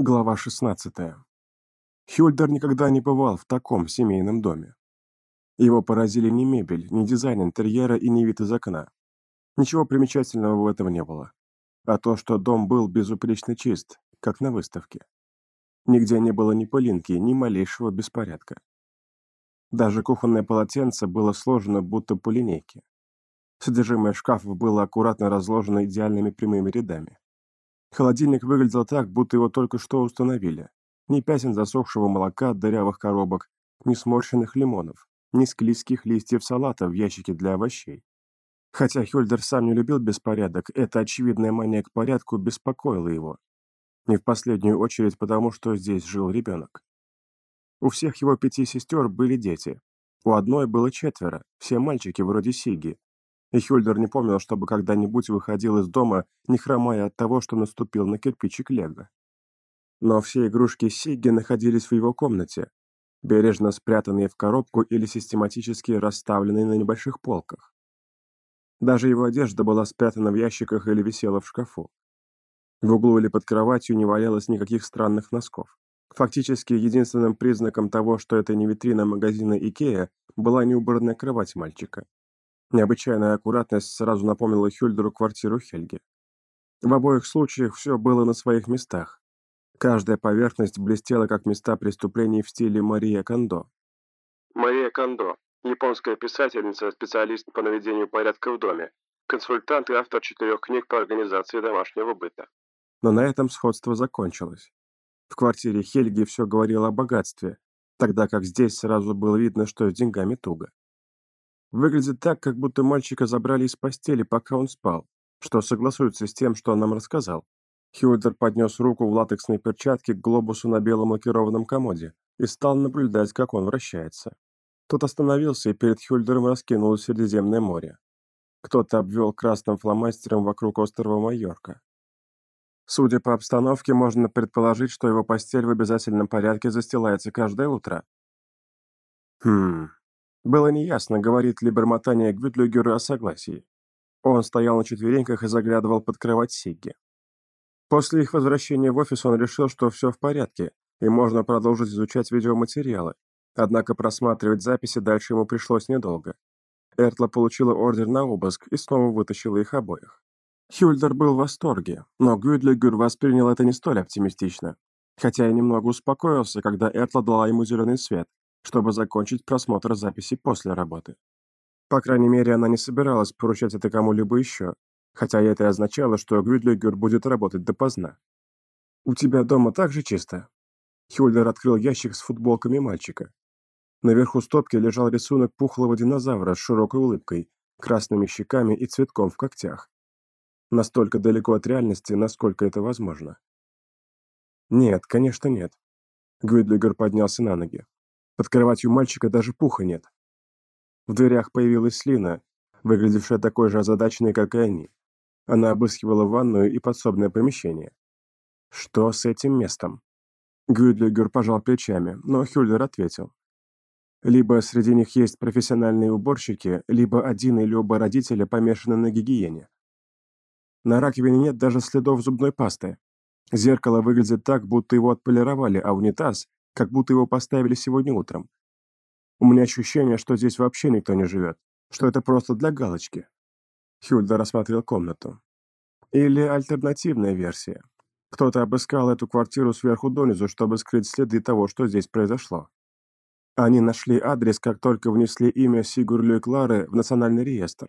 Глава 16. Хюльдер никогда не бывал в таком семейном доме. Его поразили ни мебель, ни дизайн интерьера и ни вид из окна. Ничего примечательного в этом не было. А то, что дом был безупречно чист, как на выставке. Нигде не было ни пылинки, ни малейшего беспорядка. Даже кухонное полотенце было сложено будто по линейке. Содержимое шкафов было аккуратно разложено идеальными прямыми рядами. Холодильник выглядел так, будто его только что установили. Ни пятен засохшего молока от дырявых коробок, ни сморщенных лимонов, ни склизких листьев салата в ящике для овощей. Хотя Хюльдер сам не любил беспорядок, эта очевидная мания к порядку беспокоила его. Не в последнюю очередь потому, что здесь жил ребенок. У всех его пяти сестер были дети. У одной было четверо, все мальчики вроде Сиги, и Хюльдер не помнил, чтобы когда-нибудь выходил из дома, не хромая от того, что наступил на кирпичик Лего. Но все игрушки Сигги находились в его комнате, бережно спрятанные в коробку или систематически расставленные на небольших полках. Даже его одежда была спрятана в ящиках или висела в шкафу. В углу или под кроватью не валялось никаких странных носков. Фактически, единственным признаком того, что это не витрина магазина Икея, была неубранная кровать мальчика. Необычайная аккуратность сразу напомнила Хюльдеру квартиру Хельги. В обоих случаях все было на своих местах. Каждая поверхность блестела как места преступлений в стиле Мария Кондо. Мария Кондо – японская писательница, специалист по наведению порядка в доме, консультант и автор четырех книг по организации домашнего быта. Но на этом сходство закончилось. В квартире Хельги все говорило о богатстве, тогда как здесь сразу было видно, что с деньгами туго. Выглядит так, как будто мальчика забрали из постели, пока он спал, что согласуется с тем, что он нам рассказал. Хьюдер поднес руку в латексной перчатке к глобусу на белом лакированном комоде и стал наблюдать, как он вращается. Тот остановился, и перед Хюльдером раскинулось Средиземное море. Кто-то обвел красным фломастером вокруг острова Майорка. Судя по обстановке, можно предположить, что его постель в обязательном порядке застилается каждое утро. Хм, было неясно, говорит ли бормотание Гвюдлюгера о согласии. Он стоял на четвереньках и заглядывал под кровать Сигги. После их возвращения в офис он решил, что все в порядке, и можно продолжить изучать видеоматериалы. Однако просматривать записи дальше ему пришлось недолго. Эртла получила ордер на обыск и снова вытащила их обоих. Хюльдер был в восторге, но Гюдлигер воспринял это не столь оптимистично. Хотя и немного успокоился, когда Эртла дала ему зеленый свет, чтобы закончить просмотр записи после работы. По крайней мере, она не собиралась поручать это кому-либо еще, хотя это и означало, что Гвюдлигер будет работать допоздна. «У тебя дома так же чисто?» Хюльдер открыл ящик с футболками мальчика. Наверху стопки лежал рисунок пухлого динозавра с широкой улыбкой, красными щеками и цветком в когтях. Настолько далеко от реальности, насколько это возможно. «Нет, конечно, нет». Гвидлигер поднялся на ноги. Под кроватью мальчика даже пуха нет. В дверях появилась Лина, выглядевшая такой же озадаченной, как и они. Она обыскивала ванную и подсобное помещение. Что с этим местом? Гюдлигер пожал плечами, но Хюллер ответил. Либо среди них есть профессиональные уборщики, либо один или оба родителя помешаны на гигиене. На раковине нет даже следов зубной пасты. Зеркало выглядит так, будто его отполировали, а унитаз как будто его поставили сегодня утром. У меня ощущение, что здесь вообще никто не живет, что это просто для галочки. Хюльда рассмотрел комнату. Или альтернативная версия. Кто-то обыскал эту квартиру сверху донизу, чтобы скрыть следы того, что здесь произошло. Они нашли адрес, как только внесли имя Сигурлю Клары в национальный реестр.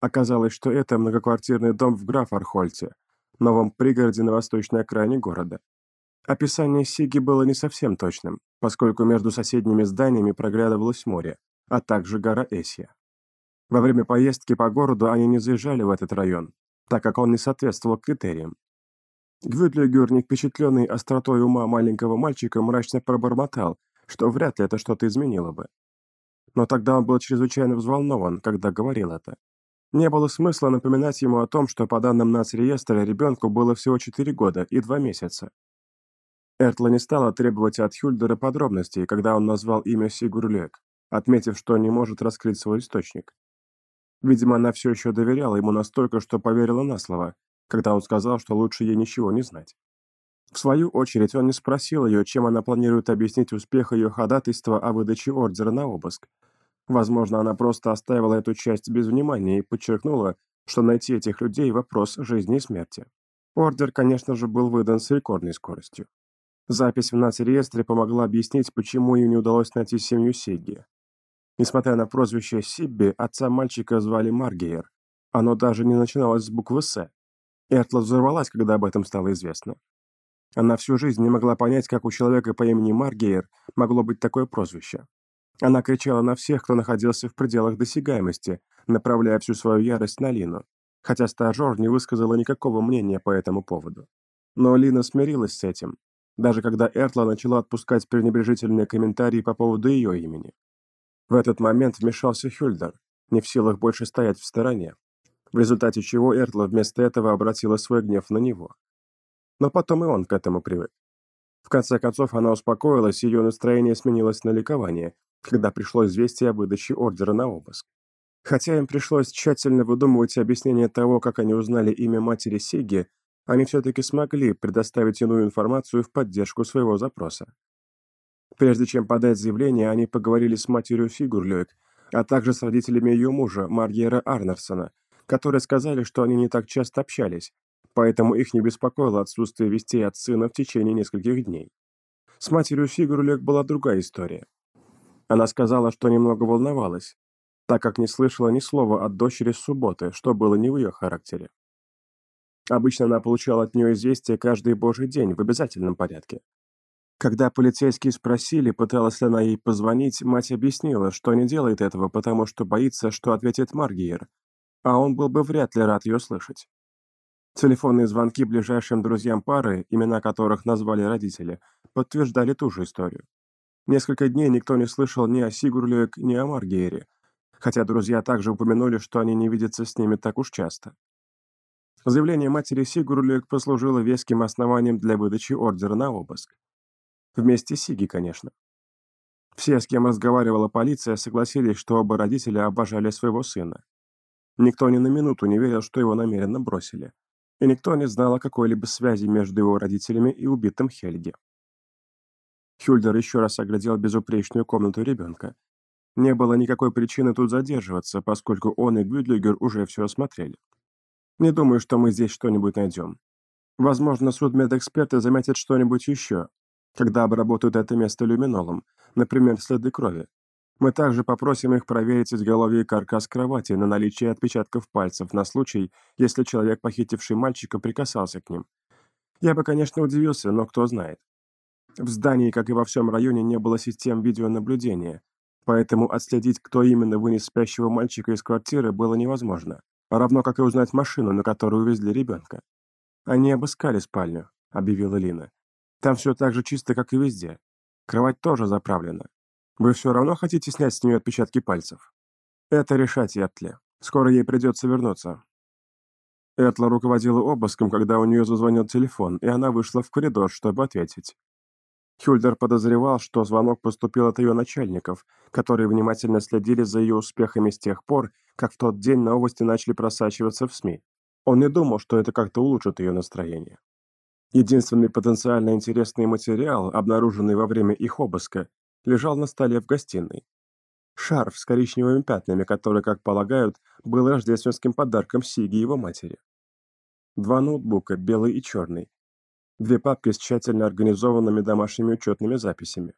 Оказалось, что это многоквартирный дом в Графархольце, новом пригороде на восточной окраине города. Описание Сиги было не совсем точным, поскольку между соседними зданиями проглядывалось море, а также гора Эсия. Во время поездки по городу они не заезжали в этот район, так как он не соответствовал критериям. Гвюдлигер, не впечатленный остротой ума маленького мальчика, мрачно пробормотал, что вряд ли это что-то изменило бы. Но тогда он был чрезвычайно взволнован, когда говорил это. Не было смысла напоминать ему о том, что по данным нацреестра ребенку было всего 4 года и 2 месяца, Эртла не стала требовать от Хюльдера подробностей, когда он назвал имя Сигурлек, отметив, что не может раскрыть свой источник. Видимо, она все еще доверяла ему настолько, что поверила на слово, когда он сказал, что лучше ей ничего не знать. В свою очередь он не спросил ее, чем она планирует объяснить успех ее ходатайства о выдаче ордера на обыск. Возможно, она просто оставила эту часть без внимания и подчеркнула, что найти этих людей – вопрос жизни и смерти. Ордер, конечно же, был выдан с рекордной скоростью. Запись в нацреестре помогла объяснить, почему им не удалось найти семью Сигги. Несмотря на прозвище Сибби, отца мальчика звали Маргейр. Оно даже не начиналось с буквы «С». Эртла взорвалась, когда об этом стало известно. Она всю жизнь не могла понять, как у человека по имени Маргейр могло быть такое прозвище. Она кричала на всех, кто находился в пределах досягаемости, направляя всю свою ярость на Лину, хотя стажер не высказала никакого мнения по этому поводу. Но Лина смирилась с этим, даже когда Эртла начала отпускать пренебрежительные комментарии по поводу ее имени. В этот момент вмешался Хюльдер, не в силах больше стоять в стороне, в результате чего Эртла вместо этого обратила свой гнев на него. Но потом и он к этому привык. В конце концов, она успокоилась, и ее настроение сменилось на ликование, когда пришло известие о выдаче ордера на обыск. Хотя им пришлось тщательно выдумывать объяснение того, как они узнали имя матери Сиги, они все-таки смогли предоставить иную информацию в поддержку своего запроса. Прежде чем подать заявление, они поговорили с матерью Сигурлёйк, а также с родителями ее мужа, Марьера Арнерсона, которые сказали, что они не так часто общались, поэтому их не беспокоило отсутствие вестей от сына в течение нескольких дней. С матерью Сигурлёйк была другая история. Она сказала, что немного волновалась, так как не слышала ни слова от дочери с субботы, что было не в ее характере. Обычно она получала от нее известия каждый божий день в обязательном порядке. Когда полицейские спросили, пыталась ли она ей позвонить, мать объяснила, что не делает этого, потому что боится, что ответит Маргиер, а он был бы вряд ли рад ее слышать. Телефонные звонки ближайшим друзьям пары, имена которых назвали родители, подтверждали ту же историю. Несколько дней никто не слышал ни о Сигурлюек, ни о Маргере, хотя друзья также упомянули, что они не видятся с ними так уж часто. Заявление матери Сигурлюек послужило веским основанием для выдачи ордера на обыск. Вместе с Сиги, конечно. Все, с кем разговаривала полиция, согласились, что оба родителя обожали своего сына. Никто ни на минуту не верил, что его намеренно бросили. И никто не знал о какой-либо связи между его родителями и убитым Хельги. Хюльдер еще раз оглядел безупречную комнату ребенка, не было никакой причины тут задерживаться, поскольку он и Гвюдлигер уже все осмотрели. Не думаю, что мы здесь что-нибудь найдем. Возможно, судмедэксперты заметят что-нибудь еще, когда обработают это место люминолом, например, следы крови. Мы также попросим их проверить изголовье и каркас кровати на наличие отпечатков пальцев на случай, если человек, похитивший мальчика, прикасался к ним. Я бы, конечно, удивился, но кто знает. В здании, как и во всем районе, не было систем видеонаблюдения, Поэтому отследить, кто именно вынес спящего мальчика из квартиры, было невозможно, равно как и узнать машину, на которую увезли ребенка. «Они обыскали спальню», — объявила Лина. «Там все так же чисто, как и везде. Кровать тоже заправлена. Вы все равно хотите снять с нее отпечатки пальцев?» «Это решать Эртле. Скоро ей придется вернуться». Этла руководила обыском, когда у нее зазвонил телефон, и она вышла в коридор, чтобы ответить. Хюльдер подозревал, что звонок поступил от ее начальников, которые внимательно следили за ее успехами с тех пор, как в тот день новости начали просачиваться в СМИ. Он не думал, что это как-то улучшит ее настроение. Единственный потенциально интересный материал, обнаруженный во время их обыска, лежал на столе в гостиной. Шарф с коричневыми пятнами, который, как полагают, был рождественским подарком Сиги его матери. Два ноутбука, белый и черный, Две папки с тщательно организованными домашними учетными записями.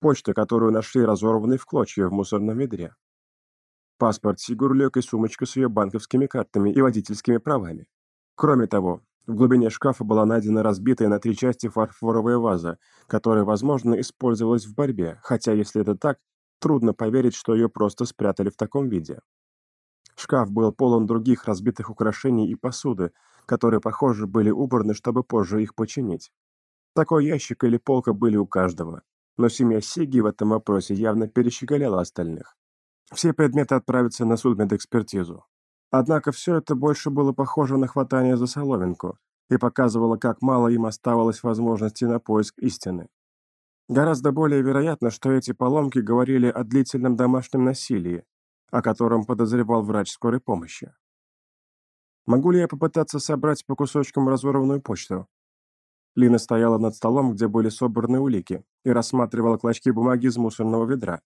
Почта, которую нашли разорванной в клочья в мусорном ведре. Паспорт Сигурлёк и сумочка с ее банковскими картами и водительскими правами. Кроме того, в глубине шкафа была найдена разбитая на три части фарфоровая ваза, которая, возможно, использовалась в борьбе, хотя, если это так, трудно поверить, что ее просто спрятали в таком виде. Шкаф был полон других разбитых украшений и посуды, которые, похоже, были убраны, чтобы позже их починить. Такой ящик или полка были у каждого, но семья Сиги в этом вопросе явно перещеголяла остальных. Все предметы отправятся на судмедэкспертизу. Однако все это больше было похоже на хватание за соломинку и показывало, как мало им оставалось возможности на поиск истины. Гораздо более вероятно, что эти поломки говорили о длительном домашнем насилии, о котором подозревал врач скорой помощи. Могу ли я попытаться собрать по кусочкам разорванную почту? Лина стояла над столом, где были собраны улики, и рассматривала клочки бумаги из мусорного ведра.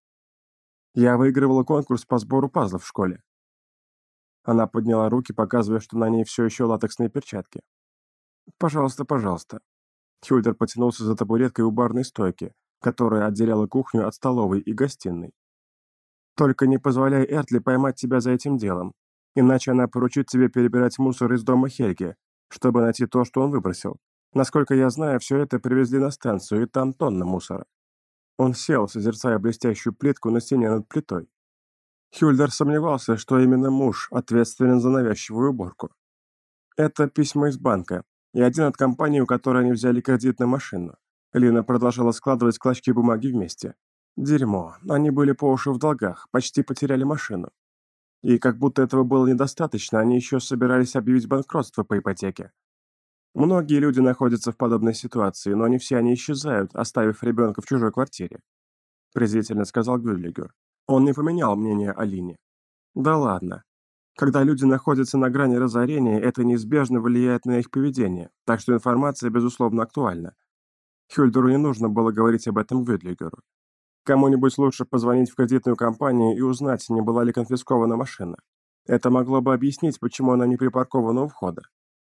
«Я выигрывала конкурс по сбору пазлов в школе». Она подняла руки, показывая, что на ней все еще латексные перчатки. «Пожалуйста, пожалуйста». Хюльдер потянулся за табуреткой у барной стойки, которая отделяла кухню от столовой и гостиной. «Только не позволяй Эртли поймать тебя за этим делом, иначе она поручит тебе перебирать мусор из дома Хельги, чтобы найти то, что он выбросил. Насколько я знаю, все это привезли на станцию, и там тонна мусора». Он сел, созерцая блестящую плитку на стене над плитой. Хюльдер сомневался, что именно муж ответственен за навязчивую уборку. Это письмо из банка, и один от компании, у которой они взяли кредит на машину. Лина продолжала складывать клочки бумаги вместе. Дерьмо, они были по уши в долгах, почти потеряли машину. И как будто этого было недостаточно, они еще собирались объявить банкротство по ипотеке. Многие люди находятся в подобной ситуации, но не все они исчезают, оставив ребенка в чужой квартире. Презрительно сказал Гюдлигер. Он не поменял мнение о Лине. Да ладно. Когда люди находятся на грани разорения, это неизбежно влияет на их поведение, так что информация, безусловно, актуальна. Хюльдеру не нужно было говорить об этом Гюдлигеру. Кому-нибудь лучше позвонить в кредитную компанию и узнать, не была ли конфискована машина. Это могло бы объяснить, почему она не припаркована у входа.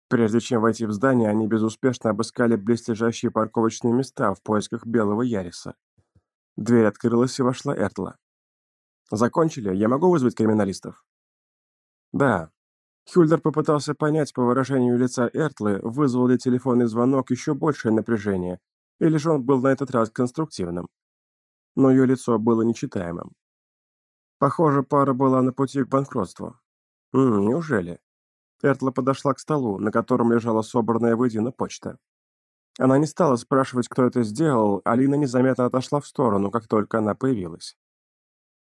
Прежде чем войти в здание, они безуспешно обыскали близлежащие парковочные места в поисках белого Яриса. Дверь открылась и вошла Эртла. «Закончили? Я могу вызвать криминалистов?» «Да». Хюльдер попытался понять по выражению лица Эртлы, вызвал ли телефонный звонок еще большее напряжение, или же он был на этот раз конструктивным но ее лицо было нечитаемым. Похоже, пара была на пути к банкротству. М неужели? Эртла подошла к столу, на котором лежала собранная воедино почта. Она не стала спрашивать, кто это сделал, Алина незаметно отошла в сторону, как только она появилась.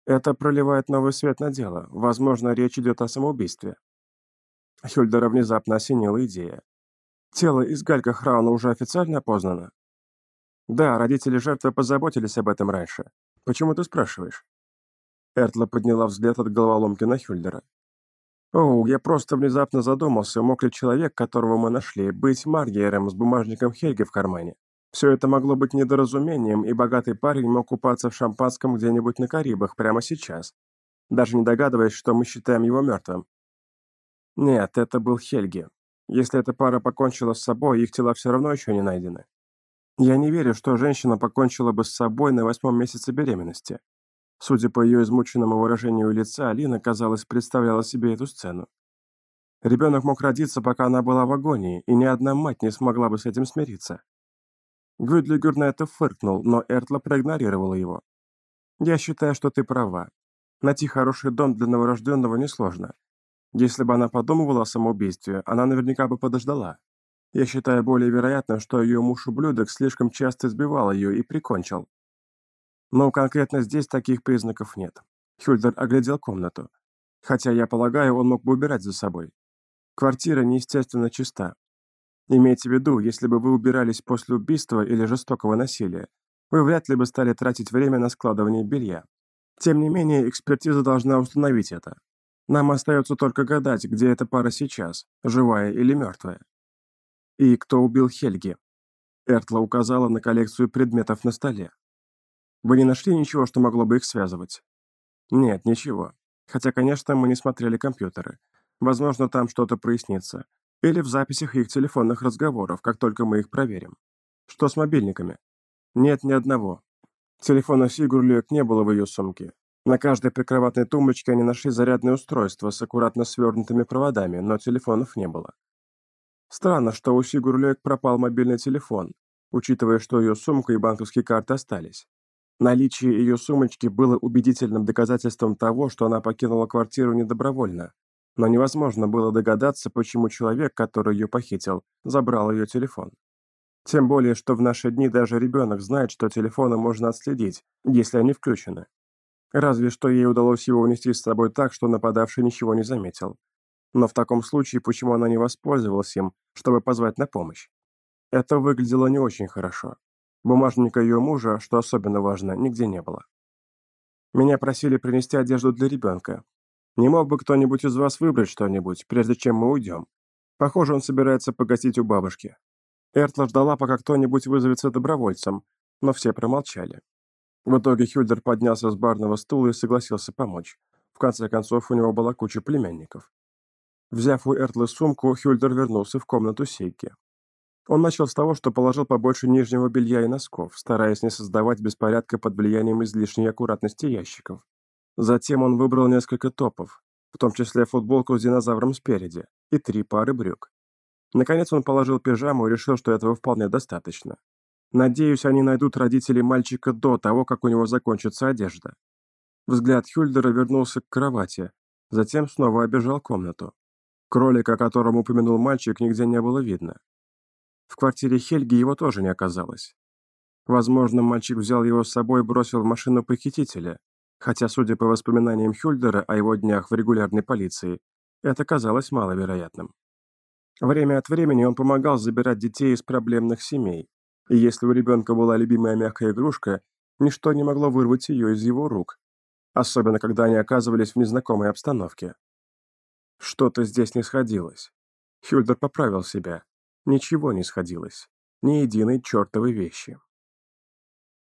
Это проливает новый свет на дело. Возможно, речь идет о самоубийстве. Хюльдера внезапно осенила идея. Тело из Галька-Храуна уже официально опознано? Да, родители жертвы позаботились об этом раньше. Почему ты спрашиваешь? Эртла подняла взгляд от головоломки на Хюльдера. «О, я просто внезапно задумался, мог ли человек, которого мы нашли, быть Маргиером с бумажником Хельги в кармане. Все это могло быть недоразумением, и богатый парень мог купаться в шампанском где-нибудь на Карибах прямо сейчас, даже не догадываясь, что мы считаем его мертвым. Нет, это был Хельги. Если эта пара покончила с собой, их тела все равно еще не найдены. Я не верю, что женщина покончила бы с собой на восьмом месяце беременности. Судя по ее измученному выражению лица, Алина, казалось, представляла себе эту сцену. Ребенок мог родиться, пока она была в агонии, и ни одна мать не смогла бы с этим смириться. Гюдлигер на это фыркнул, но Эртла проигнорировала его. «Я считаю, что ты права. Найти хороший дом для новорожденного несложно. Если бы она подумывала о самоубийстве, она наверняка бы подождала. Я считаю более вероятным, что ее муж-ублюдок слишком часто избивал ее и прикончил. Но конкретно здесь таких признаков нет. Хюльдер оглядел комнату. Хотя, я полагаю, он мог бы убирать за собой. Квартира неестественно чиста. Имейте в виду, если бы вы убирались после убийства или жестокого насилия, вы вряд ли бы стали тратить время на складывание белья. Тем не менее, экспертиза должна установить это. Нам остается только гадать, где эта пара сейчас, живая или мертвая. «И кто убил Хельги?» Эртла указала на коллекцию предметов на столе. «Вы не нашли ничего, что могло бы их связывать?» «Нет, ничего. Хотя, конечно, мы не смотрели компьютеры. Возможно, там что-то прояснится. Или в записях их телефонных разговоров, как только мы их проверим. Что с мобильниками?» «Нет ни одного. Телефона Сигурлюк не было в ее сумке. На каждой прикроватной тумбочке они нашли зарядное устройство с аккуратно свернутыми проводами, но телефонов не было. Странно, что у Сигурлёк пропал мобильный телефон, учитывая, что ее сумка и банковские карты остались. Наличие ее сумочки было убедительным доказательством того, что она покинула квартиру недобровольно, но невозможно было догадаться, почему человек, который ее похитил, забрал ее телефон. Тем более, что в наши дни даже ребенок знает, что телефоны можно отследить, если они включены. Разве что ей удалось его унести с собой так, что нападавший ничего не заметил. Но в таком случае почему она не воспользовалась им, чтобы позвать на помощь? Это выглядело не очень хорошо. Бумажника ее мужа, что особенно важно, нигде не было. Меня просили принести одежду для ребенка. Не мог бы кто-нибудь из вас выбрать что-нибудь, прежде чем мы уйдем? Похоже, он собирается погостить у бабушки. Эртла ждала, пока кто-нибудь вызовется добровольцем, но все промолчали. В итоге Хюльдер поднялся с барного стула и согласился помочь. В конце концов, у него была куча племянников. Взяв у Эртлы сумку, Хюльдер вернулся в комнату Сейки. Он начал с того, что положил побольше нижнего белья и носков, стараясь не создавать беспорядка под влиянием излишней аккуратности ящиков. Затем он выбрал несколько топов, в том числе футболку с динозавром спереди, и три пары брюк. Наконец он положил пижаму и решил, что этого вполне достаточно. Надеюсь, они найдут родителей мальчика до того, как у него закончится одежда. Взгляд Хюльдера вернулся к кровати, затем снова обежал комнату. Кролика, о котором упомянул мальчик, нигде не было видно. В квартире Хельги его тоже не оказалось. Возможно, мальчик взял его с собой и бросил в машину похитителя, хотя, судя по воспоминаниям Хюльдера о его днях в регулярной полиции, это казалось маловероятным. Время от времени он помогал забирать детей из проблемных семей, и если у ребенка была любимая мягкая игрушка, ничто не могло вырвать ее из его рук, особенно когда они оказывались в незнакомой обстановке. Что-то здесь не сходилось. Хюльдер поправил себя. Ничего не сходилось. Ни единой чертовой вещи.